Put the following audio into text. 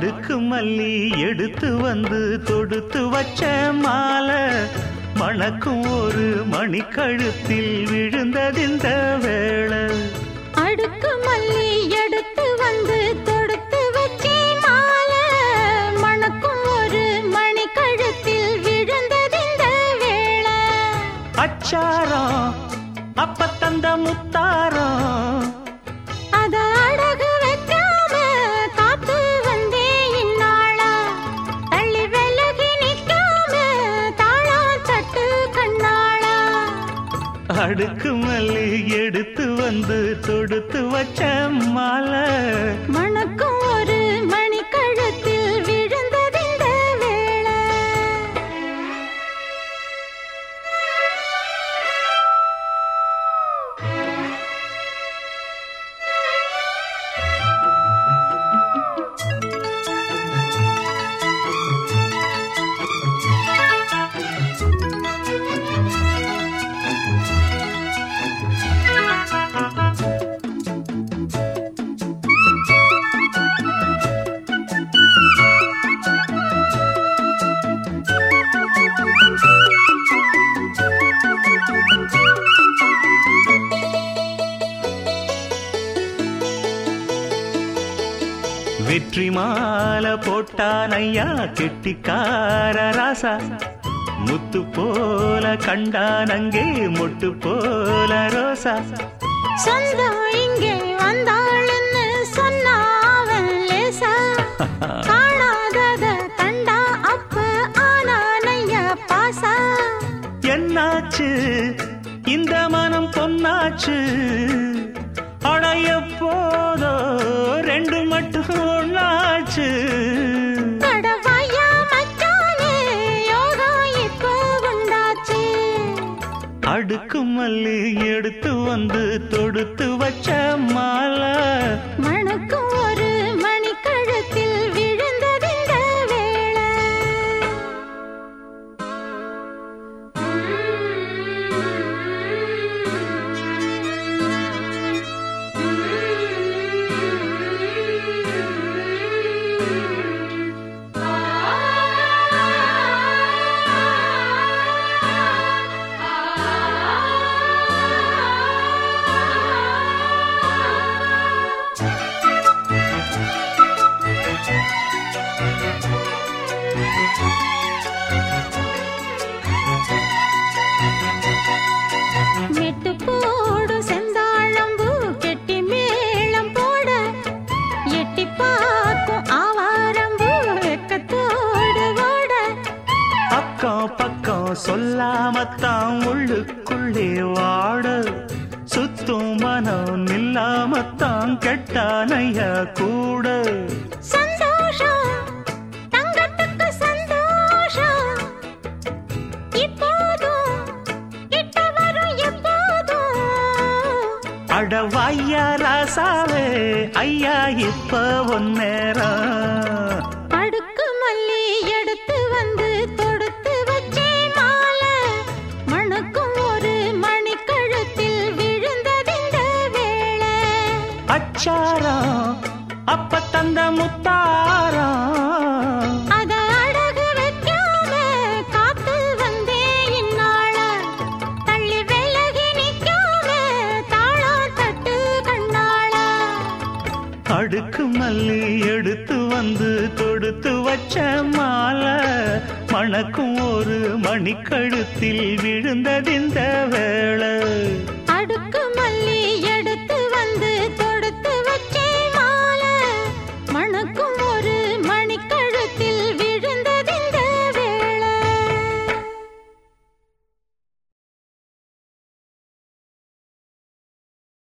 அடுக்கு மல்லி எடுத்து வந்து தொடுத்து வச்ச மாலை மணக்கும் ஒரு மணிக்கழுத்தில் விழுந்ததிந்த வேளை. அடுக்கு மல்லி எடுத்து வந்து தொடுத்து வச்சே மாலை மணக்கும் ஒரு மணி கழுத்தில் விழுந்ததிந்த வேளை. அச்சாரம் அப்ப தந்த முத்தாரம். அத அடுக்கு மல்லி எடுத்து வந்து தொடுத்து வச்ச மாலை. மணக்கும் வெற்றி மாலை போட்டான் ஐயா கெட்டிக்கார ராசா. முத்து போல கண்டான் அங்கே மொட்டு போல ரோசா. சொந்தம் இங்கே வந்தாளுன்னு சொன்னா அவன் லேசா. காணாதத கண்டா அப்ப ஆனானையா பாசா. என்னாச்சு? இந்த மனம் பொன்னாச்சு? அடுக்கு மல்லி எடுத்து வந்து தொடுத்து வச்ச மாலை. மணக்க சொல்லாமத்தான் உள்ளுக்குள்ளே வாட. சுத்தும் மனம் நில்லாமத்தான் கெட்டானைய கூட. எப்போதும். அடவாய்யா ராசாவே ஐயா இப்ப ஒன்னேரம் அச்சாரம் அப்ப தந்த முத்தாரம் அத அடகு வைக்காம காத்து வந்தே இந்நாளா. தள்ளி விலகி நிற்காம தாளா தட்டு கண்ணாளா. அடுக்கு மல்லி எடுத்து வந்து தொடுத்து வச்ச மாலை. மணக்கும் ஒரு மணிக்கழுத்தில் விழுந்ததிந்த